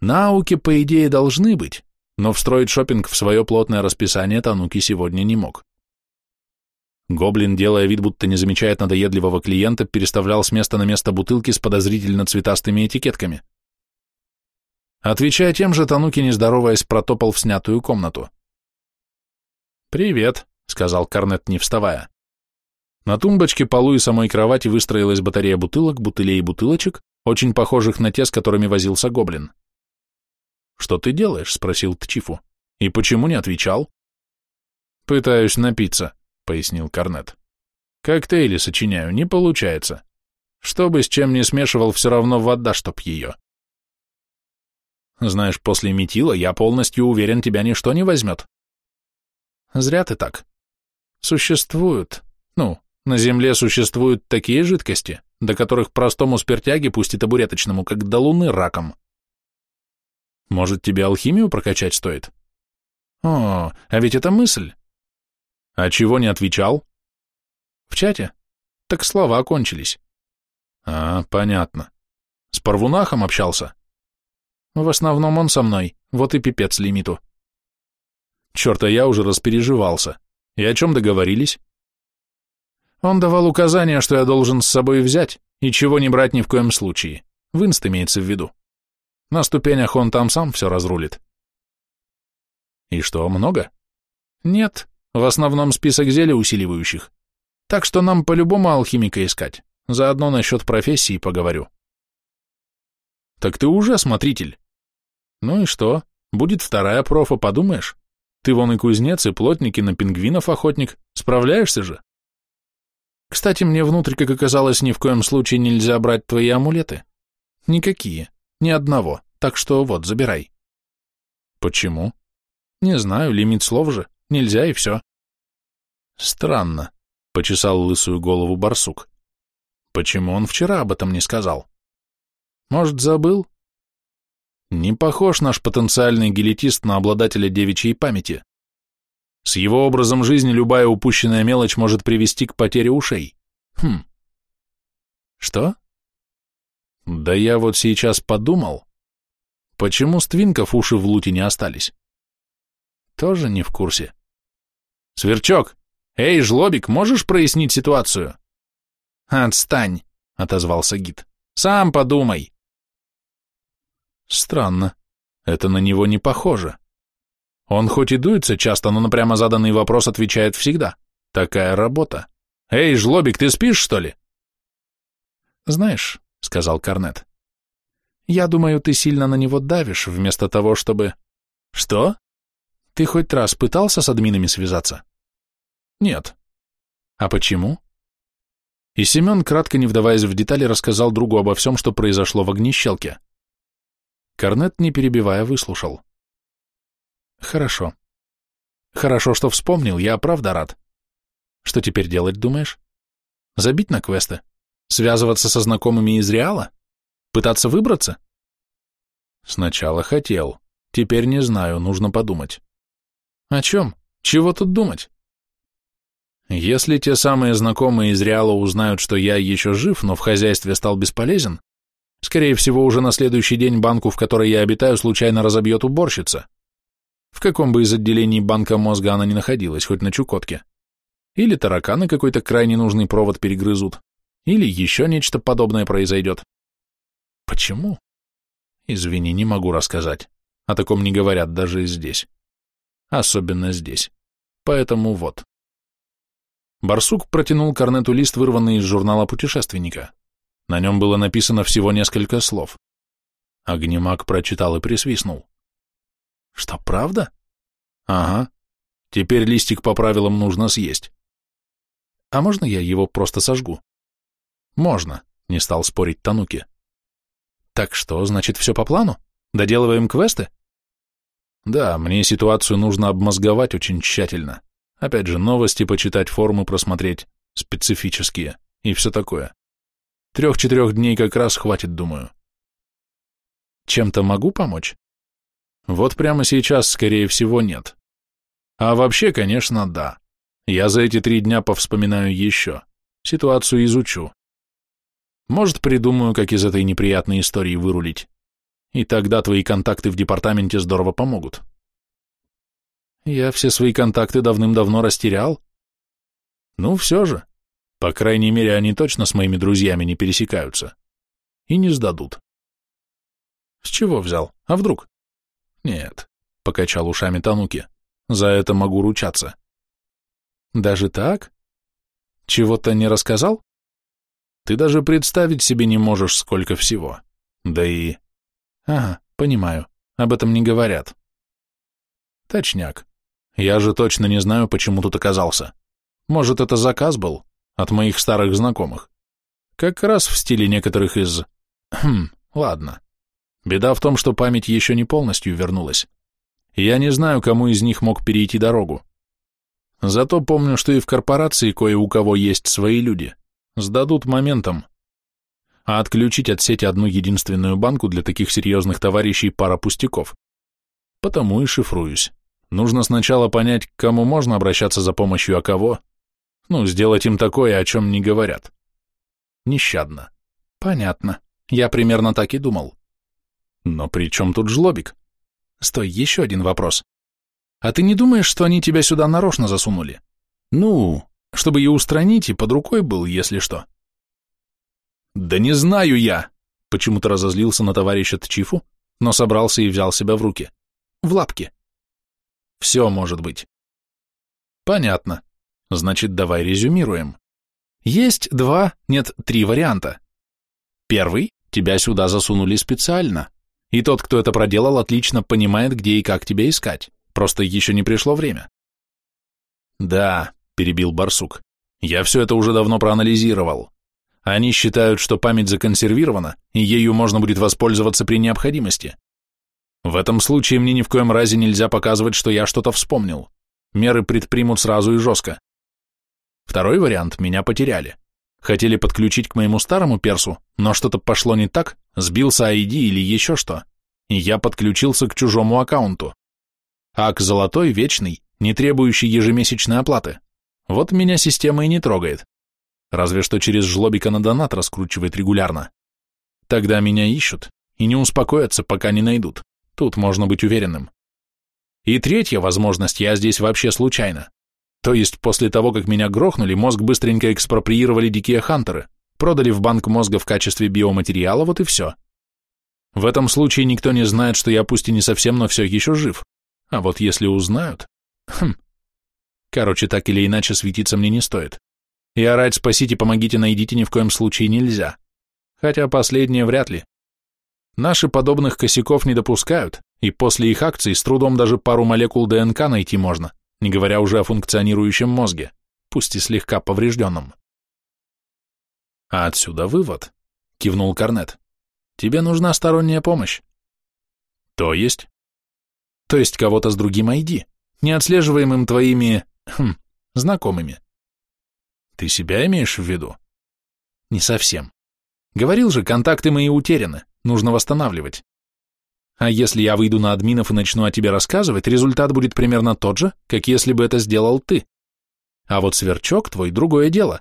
Науки, по идее, должны быть, но встроить шопинг в свое плотное расписание Тануки сегодня не мог. Гоблин, делая вид, будто не замечает надоедливого клиента, переставлял с места на место бутылки с подозрительно цветастыми этикетками. Отвечая тем же, Тануки, не здороваясь, протопал в снятую комнату. «Привет», — сказал Корнет, не вставая. На тумбочке, полу и самой кровати выстроилась батарея бутылок, бутылей и бутылочек, очень похожих на те, с которыми возился гоблин. «Что ты делаешь?» — спросил Тчифу. «И почему не отвечал?» «Пытаюсь напиться», — пояснил Корнет. «Коктейли сочиняю, не получается. Что бы с чем не смешивал, все равно вода, чтоб ее». «Знаешь, после метила я полностью уверен, тебя ничто не возьмет». «Зря ты так. Существуют, ну, на Земле существуют такие жидкости, до которых простому спиртяге, пусть и табуреточному, как до луны раком. Может, тебе алхимию прокачать стоит? О, а ведь это мысль. А чего не отвечал? В чате? Так слова кончились. А, понятно. С Парвунахом общался? В основном он со мной, вот и пипец лимиту. Черт, а я уже распереживался. И о чем договорились? Он давал указания, что я должен с собой взять, и чего не брать ни в коем случае. Винст имеется в виду. На ступенях он там сам все разрулит. И что, много? Нет, в основном список зелий усиливающих. Так что нам по-любому алхимика искать. Заодно насчет профессии поговорю. Так ты уже смотритель. Ну и что? Будет вторая профа, подумаешь? Ты вон и кузнец, и плотник, и на пингвинов охотник. Справляешься же? Кстати, мне внутрь, как оказалось, ни в коем случае нельзя брать твои амулеты. Никакие. Ни одного. Так что вот, забирай. Почему? Не знаю, лимит слов же. Нельзя и все. Странно, почесал лысую голову барсук. Почему он вчера об этом не сказал? Может, забыл? Не похож наш потенциальный гелетист на обладателя девичьей памяти. С его образом жизни любая упущенная мелочь может привести к потере ушей. Хм. Что? Да я вот сейчас подумал, почему ствинков уши в луте не остались? Тоже не в курсе. Сверчок! Эй, жлобик, можешь прояснить ситуацию? Отстань, отозвался гид. Сам подумай. Странно. Это на него не похоже. Он хоть и дуется часто, но на прямо заданный вопрос отвечает всегда. Такая работа. Эй, жлобик, ты спишь, что ли? Знаешь, сказал Корнет, я думаю, ты сильно на него давишь, вместо того, чтобы... Что? Ты хоть раз пытался с админами связаться? Нет. А почему? И Семен, кратко не вдаваясь в детали, рассказал другу обо всем, что произошло в огнищелке. Корнет, не перебивая, выслушал. Хорошо. Хорошо, что вспомнил, я правда рад. Что теперь делать, думаешь? Забить на квесты? Связываться со знакомыми из Реала? Пытаться выбраться? Сначала хотел. Теперь не знаю, нужно подумать. О чем? Чего тут думать? Если те самые знакомые из Реала узнают, что я еще жив, но в хозяйстве стал бесполезен, скорее всего, уже на следующий день банку, в которой я обитаю, случайно разобьет уборщица в каком бы из отделений банка мозга она ни находилась, хоть на Чукотке. Или тараканы какой-то крайне нужный провод перегрызут, или еще нечто подобное произойдет. Почему? Извини, не могу рассказать. О таком не говорят даже здесь. Особенно здесь. Поэтому вот. Барсук протянул Корнету лист, вырванный из журнала путешественника. На нем было написано всего несколько слов. Огнемак прочитал и присвистнул. Что, правда? Ага. Теперь листик по правилам нужно съесть. А можно я его просто сожгу? Можно, не стал спорить Тануки. Так что, значит, все по плану? Доделываем квесты? Да, мне ситуацию нужно обмозговать очень тщательно. Опять же, новости почитать, формы просмотреть, специфические и все такое. Трех-четырех дней как раз хватит, думаю. Чем-то могу помочь? Вот прямо сейчас, скорее всего, нет. А вообще, конечно, да. Я за эти три дня повспоминаю еще. Ситуацию изучу. Может, придумаю, как из этой неприятной истории вырулить. И тогда твои контакты в департаменте здорово помогут. Я все свои контакты давным-давно растерял. Ну, все же. По крайней мере, они точно с моими друзьями не пересекаются. И не сдадут. С чего взял? А вдруг? Нет, покачал ушами Тануки. За это могу ручаться. Даже так? Чего-то не рассказал? Ты даже представить себе не можешь, сколько всего. Да и... Ага, понимаю. Об этом не говорят. Точняк. Я же точно не знаю, почему тут оказался. Может, это заказ был? От моих старых знакомых. Как раз в стиле некоторых из... [CLEARS THROAT] Хм, ладно. Беда в том, что память еще не полностью вернулась. Я не знаю, кому из них мог перейти дорогу. Зато помню, что и в корпорации кое у кого есть свои люди. Сдадут моментом. А отключить от сети одну единственную банку для таких серьезных товарищей пара пустяков. Потому и шифруюсь. Нужно сначала понять, к кому можно обращаться за помощью, а кого. Ну, сделать им такое, о чем не говорят. Нещадно. Понятно. Я примерно так и думал. Но при чем тут жлобик? Стой, еще один вопрос. А ты не думаешь, что они тебя сюда нарочно засунули? Ну, чтобы ее устранить и под рукой был, если что. Да не знаю я, почему-то разозлился на товарища Тчифу, но собрался и взял себя в руки. В лапки. Все может быть. Понятно. Значит, давай резюмируем. Есть два, нет, три варианта. Первый – тебя сюда засунули специально. И тот, кто это проделал, отлично понимает, где и как тебя искать. Просто еще не пришло время. Да, перебил барсук. Я все это уже давно проанализировал. Они считают, что память законсервирована, и ею можно будет воспользоваться при необходимости. В этом случае мне ни в коем разе нельзя показывать, что я что-то вспомнил. Меры предпримут сразу и жестко. Второй вариант – меня потеряли. Хотели подключить к моему старому персу, но что-то пошло не так, сбился ID или еще что, и я подключился к чужому аккаунту. Ак золотой, вечный, не требующий ежемесячной оплаты. Вот меня система и не трогает. Разве что через жлобика на донат раскручивает регулярно. Тогда меня ищут и не успокоятся, пока не найдут. Тут можно быть уверенным. И третья возможность, я здесь вообще случайно. То есть после того, как меня грохнули, мозг быстренько экспроприировали дикие хантеры, продали в банк мозга в качестве биоматериала, вот и все. В этом случае никто не знает, что я пусть и не совсем, но все еще жив. А вот если узнают... Хм. Короче, так или иначе светиться мне не стоит. И орать «спасите, помогите, найдите» ни в коем случае нельзя. Хотя последнее вряд ли. Наши подобных косяков не допускают, и после их акций с трудом даже пару молекул ДНК найти можно, не говоря уже о функционирующем мозге, пусть и слегка поврежденном. А отсюда вывод, кивнул Корнет. Тебе нужна сторонняя помощь. То есть? То есть кого-то с другим ID, не отслеживаемым твоими, хм, знакомыми. Ты себя имеешь в виду? Не совсем. Говорил же, контакты мои утеряны, нужно восстанавливать. А если я выйду на админов и начну о тебе рассказывать, результат будет примерно тот же, как если бы это сделал ты. А вот сверчок твой другое дело.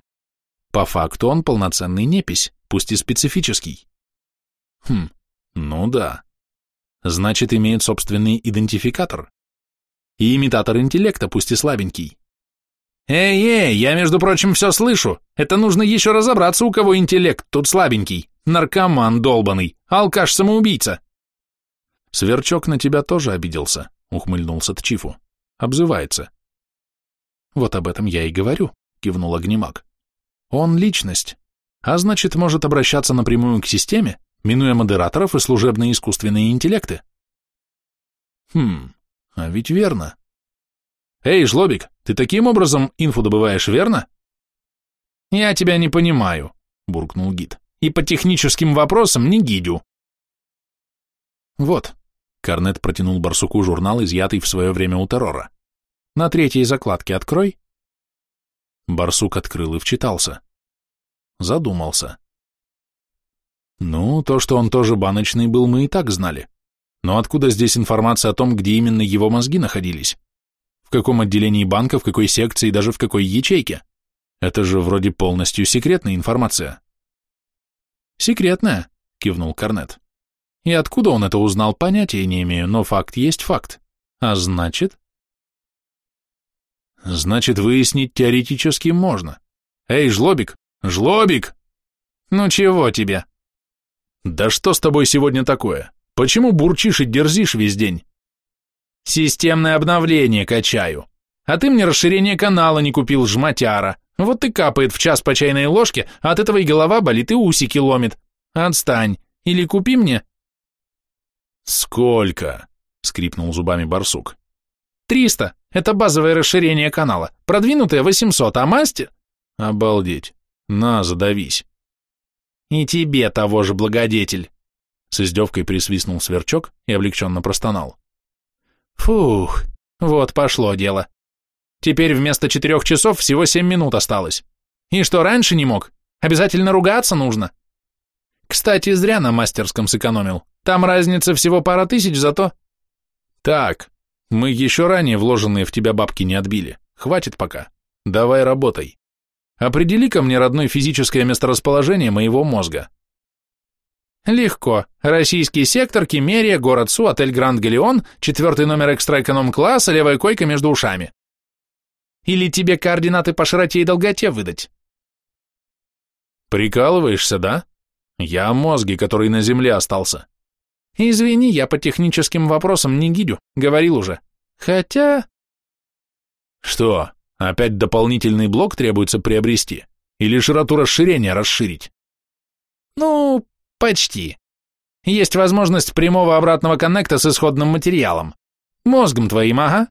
По факту он полноценный непись, пусть и специфический. Хм, ну да. Значит, имеет собственный идентификатор. И имитатор интеллекта, пусть и слабенький. «Эй-эй, я, между прочим, все слышу. Это нужно еще разобраться, у кого интеллект тут слабенький. Наркоман долбанный, алкаш-самоубийца». «Сверчок на тебя тоже обиделся», — ухмыльнулся Тчифу. «Обзывается». «Вот об этом я и говорю», — кивнул Огнемак. «Он личность, а значит, может обращаться напрямую к системе, минуя модераторов и служебные искусственные интеллекты». «Хм, а ведь верно», «Эй, Жлобик, ты таким образом инфу добываешь, верно?» «Я тебя не понимаю», — буркнул гид. «И по техническим вопросам не гидю». «Вот», — Корнет протянул барсуку журнал, изъятый в свое время у террора. «На третьей закладке открой». Барсук открыл и вчитался. Задумался. Ну, то, что он тоже баночный был, мы и так знали. Но откуда здесь информация о том, где именно его мозги находились? каком отделении банка, в какой секции и даже в какой ячейке. Это же вроде полностью секретная информация. Секретная, кивнул Корнет. И откуда он это узнал, понятия не имею, но факт есть факт. А значит? Значит, выяснить теоретически можно. Эй, жлобик, жлобик! Ну чего тебе? Да что с тобой сегодня такое? Почему бурчишь и дерзишь весь день? Системное обновление качаю. А ты мне расширение канала не купил, жматяра. Вот и капает в час по чайной ложке, а от этого и голова болит, и усики ломит. Отстань. Или купи мне. Сколько? Скрипнул зубами барсук. Триста. Это базовое расширение канала. Продвинутое восемьсот, а масти... Обалдеть. На, задавись. И тебе того же, благодетель. С издевкой присвистнул сверчок и облегченно простонал. Фух, вот пошло дело. Теперь вместо четырех часов всего семь минут осталось. И что, раньше не мог? Обязательно ругаться нужно? Кстати, зря на мастерском сэкономил. Там разница всего пара тысяч, зато... Так, мы еще ранее вложенные в тебя бабки не отбили. Хватит пока. Давай работай. Определи-ка мне родное физическое месторасположение моего мозга. Легко. Российский сектор, Кемерия, город Су, отель Гранд Галеон, четвертый номер экстра-эконом-класса, левая койка между ушами. Или тебе координаты по широте и долготе выдать? Прикалываешься, да? Я о мозге, который на земле остался. Извини, я по техническим вопросам не гидю, говорил уже. Хотя... Что, опять дополнительный блок требуется приобрести? Или широту расширения расширить? Ну, почти. Есть возможность прямого обратного коннекта с исходным материалом. Мозгом твоим, ага.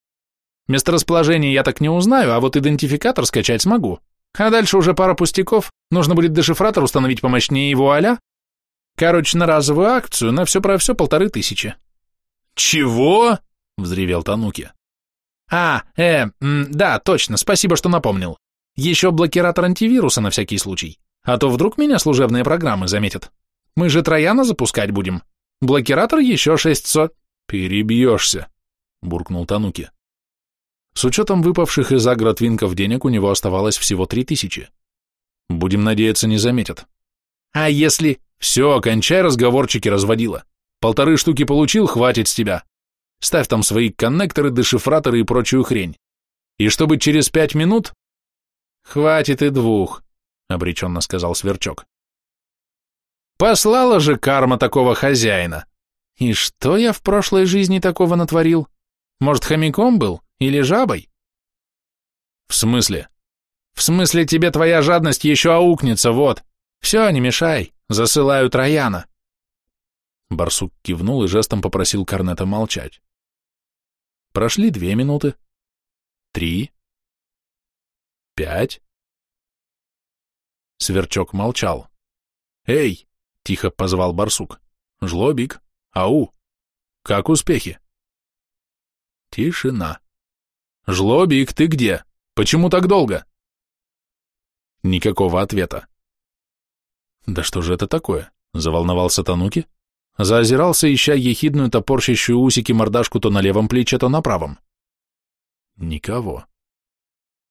Месторасположение я так не узнаю, а вот идентификатор скачать смогу. А дальше уже пара пустяков, нужно будет дешифратор установить помощнее его аля. Короче, на разовую акцию, на все про все полторы тысячи. Чего? Взревел Тануки. А, э, да, точно, спасибо, что напомнил. Еще блокиратор антивируса на всякий случай. А то вдруг меня служебные программы заметят. Мы же Трояна запускать будем. Блокиратор еще 600... Перебьешься, буркнул Тануки. С учетом выпавших из агротвинков денег у него оставалось всего три тысячи. Будем надеяться, не заметят. А если... Все, окончай разговорчики разводила. Полторы штуки получил, хватит с тебя. Ставь там свои коннекторы, дешифраторы и прочую хрень. И чтобы через пять минут... Хватит и двух, обреченно сказал Сверчок. Послала же карма такого хозяина. И что я в прошлой жизни такого натворил? Может, хомяком был? Или жабой? В смысле? В смысле тебе твоя жадность еще аукнется, вот. Все, не мешай, засылаю Трояна. Барсук кивнул и жестом попросил Корнета молчать. Прошли две минуты, три, пять. Сверчок молчал. «Эй!» — тихо позвал барсук. «Жлобик! Ау! Как успехи?» Тишина. «Жлобик, ты где? Почему так долго?» Никакого ответа. «Да что же это такое?» — заволновался Тануки. Заозирался, ища ехидную топорщащую усики мордашку то на левом плече, то на правом. Никого.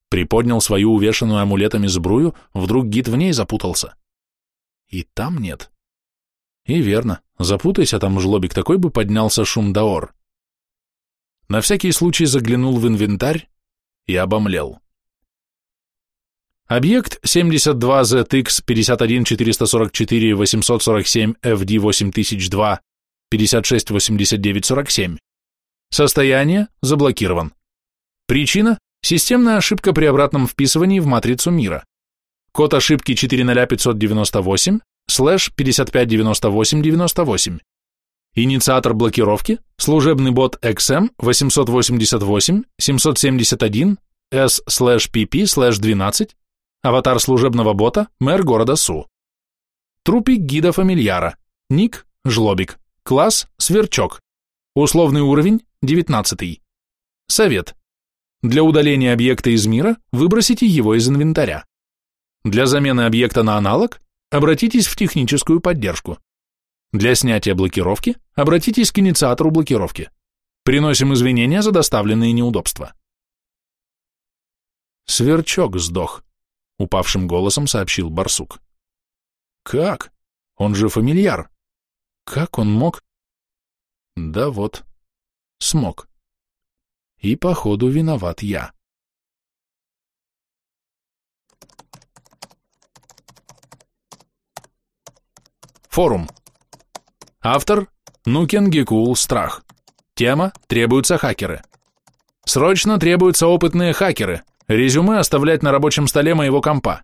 Приподнял свою увешанную амулетами сбрую, вдруг гид в ней запутался. И там нет. И верно, запутайся там, жлобик, такой бы поднялся шум даор. На всякий случай заглянул в инвентарь и обомлел. Объект 72ZX 51444 847 FD 8002 568947. Состояние заблокирован. Причина – системная ошибка при обратном вписывании в матрицу мира. Код ошибки 400598 слэш 559898. Инициатор блокировки – служебный бот XM 888 771 S/PP/12, аватар служебного бота – мэр города Су. Трупик гида фамильяра, ник – жлобик, класс – сверчок, условный уровень – 19. Совет. Для удаления объекта из мира выбросите его из инвентаря. Для замены объекта на аналог обратитесь в техническую поддержку. Для снятия блокировки обратитесь к инициатору блокировки. Приносим извинения за доставленные неудобства. Сверчок сдох, упавшим голосом сообщил барсук. Как? Он же фамильяр. Как он мог? Да вот, смог. И, походу, виноват я. Форум. Автор – Нукен Гекул Страх. Тема – требуются хакеры. Срочно требуются опытные хакеры. Резюме оставлять на рабочем столе моего компа.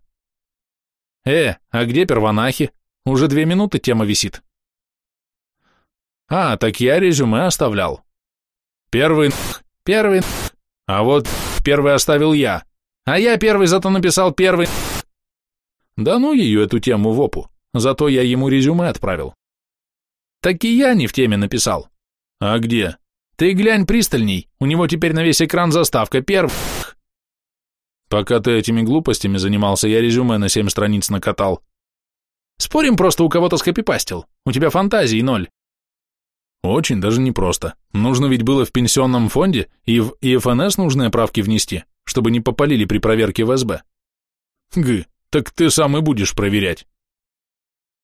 Э, а где первонахи? Уже две минуты тема висит. А, так я резюме оставлял. Первый первый а вот первый оставил я. А я первый зато написал первый Да ну ее эту тему в опу. Зато я ему резюме отправил. Так и я не в теме написал. А где? Ты глянь пристальней, у него теперь на весь экран заставка первых. Пока ты этими глупостями занимался, я резюме на семь страниц накатал. Спорим, просто у кого-то скопипастил. У тебя фантазии ноль. Очень даже непросто. Нужно ведь было в пенсионном фонде и в ИФНС нужные правки внести, чтобы не попалили при проверке в СБ. Г, так ты сам и будешь проверять.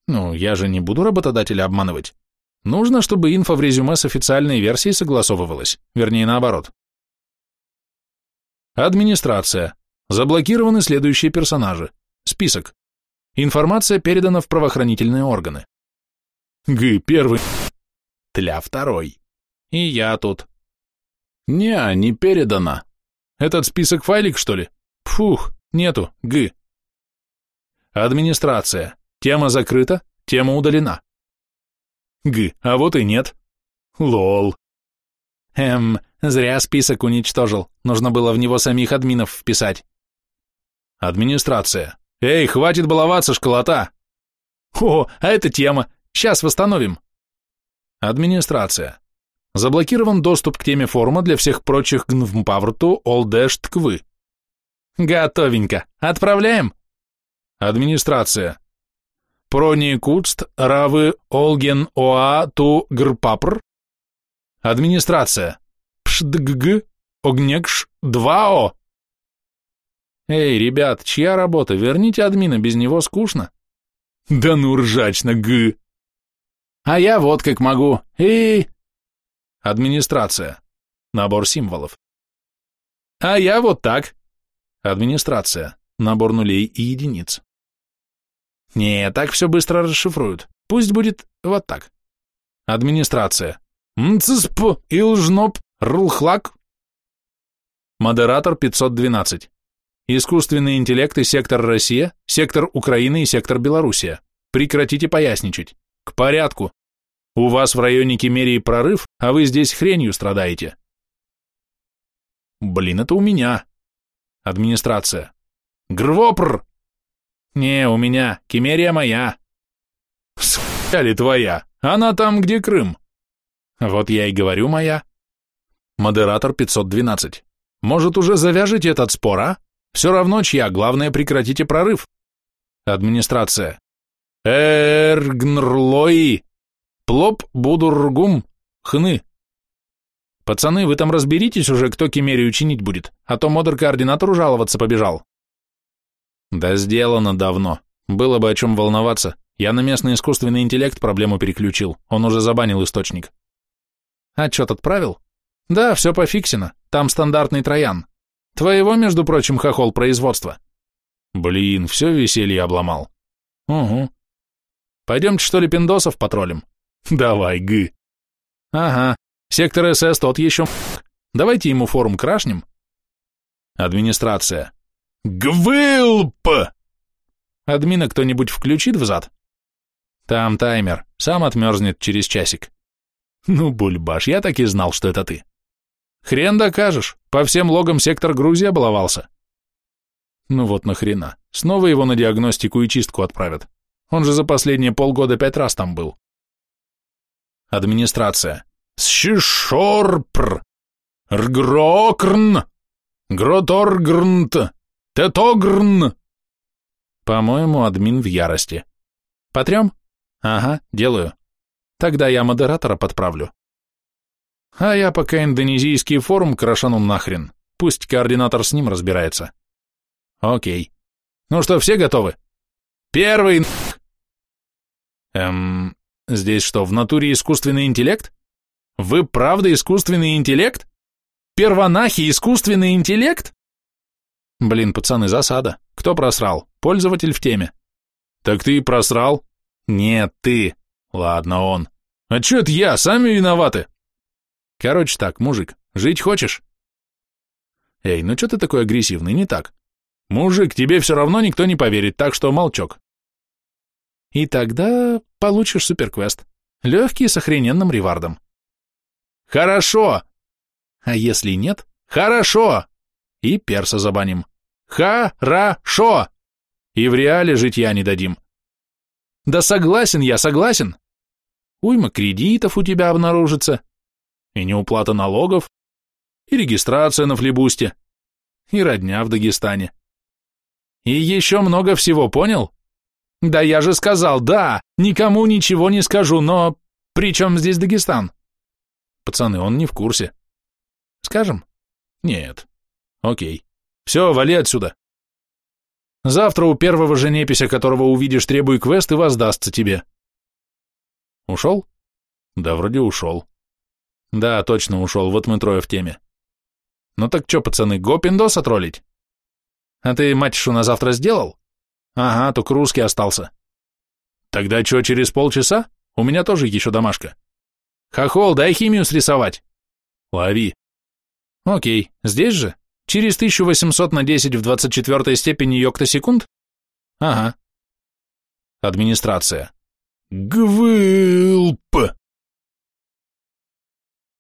Ну, я же не буду работодателя обманывать. Нужно, чтобы инфа в резюме с официальной версией согласовывалась, вернее наоборот. Администрация. Заблокированы следующие персонажи. Список. Информация передана в правоохранительные органы. Г. Первый. Тля второй. И я тут. Не, не передана. Этот список файлик, что ли? Фух, нету, г. Администрация. Тема закрыта, тема удалена. Г, а вот и нет. Лол. Эм, зря список уничтожил, нужно было в него самих админов вписать. Администрация. Эй, хватит баловаться, школота! О, а это тема, сейчас восстановим. Администрация. Заблокирован доступ к теме форума для всех прочих гнвмпаврту олдэш тквы. Готовенько. Отправляем? Администрация. Прони равы олген оа ту грпапр. Администрация. Пшдгг огнекш 2о. Эй, ребят, чья работа? Верните админа, без него скучно. Да ну ржачно, г. А я вот как могу. Эй, Администрация. Набор символов. А я вот так. Администрация. Набор нулей и единиц. Не, так все быстро расшифруют. Пусть будет вот так. Администрация. Мцсп, илжноп, рлхлак. Модератор 512. Искусственный интеллект и сектор Россия, сектор Украины и сектор Белоруссия. Прекратите поясничать. К порядку. У вас в районе Кемерии прорыв, а вы здесь хренью страдаете. Блин, это у меня. Администрация. Грвопр! Не, у меня. Кемерия моя. Ли твоя? Она там, где Крым. Вот я и говорю моя. Модератор 512. Может, уже завяжете этот спор, а? Все равно чья, главное, прекратите прорыв. Администрация. Эргнрлои. Плоп будургум хны. Пацаны, вы там разберитесь уже, кто Кемерию чинить будет, а то модер-координатору жаловаться побежал. Да сделано давно. Было бы о чем волноваться. Я на местный искусственный интеллект проблему переключил, он уже забанил источник. Отчет отправил? Да, все пофиксено, там стандартный троян. Твоего, между прочим, хохол производства. Блин, все веселье обломал. Угу. Пойдемте, что ли, пиндосов патрулем? Давай, Г. Ага, сектор СС тот еще Давайте ему форум крашнем. Администрация. Гвылп! Админа кто-нибудь включит в зад? Там таймер, сам отмерзнет через часик. Ну, бульбаш, я так и знал, что это ты. Хрен докажешь, по всем логам сектор Грузии обловался. Ну вот нахрена, снова его на диагностику и чистку отправят. Он же за последние полгода пять раз там был. Администрация. Сшишорпр. Ргрокрн. Гроторгрнт. Тетогрн. По-моему, админ в ярости. Потрем? Ага, делаю. Тогда я модератора подправлю. А я пока индонезийский форум крашану нахрен. Пусть координатор с ним разбирается. Окей. Ну что, все готовы? Первый... Эм, Здесь что, в натуре искусственный интеллект? Вы правда искусственный интеллект? Первонахи искусственный интеллект? Блин, пацаны, засада. Кто просрал? Пользователь в теме. Так ты и просрал? Нет, ты. Ладно, он. А чё это я? Сами виноваты. Короче так, мужик, жить хочешь? Эй, ну чё ты такой агрессивный, не так? Мужик, тебе все равно никто не поверит, так что молчок. И тогда получишь суперквест. Легкий с охрененным ревардом. Хорошо! А если нет? Хорошо! И перса забаним. Хорошо! И в реале житья не дадим. Да согласен я, согласен. Уйма кредитов у тебя обнаружится, и неуплата налогов, и регистрация на флибусте, и родня в Дагестане. И еще много всего, понял? Да я же сказал, да, никому ничего не скажу, но при чем здесь Дагестан? Пацаны, он не в курсе. Скажем? Нет. Окей. Все, вали отсюда. Завтра у первого же непися, которого увидишь, требуй квест и воздастся тебе. Ушел? Да, вроде ушел. Да, точно ушел, вот мы трое в теме. Ну так что, пацаны, го пиндоса троллить? А ты матишу на завтра сделал? Ага, только русский остался. Тогда что, через полчаса? У меня тоже еще домашка. Хохол, дай химию срисовать. Лови. Окей, здесь же? Через 1800 на 10 в 24 степени йоктосекунд? Ага. Администрация. Гвылп!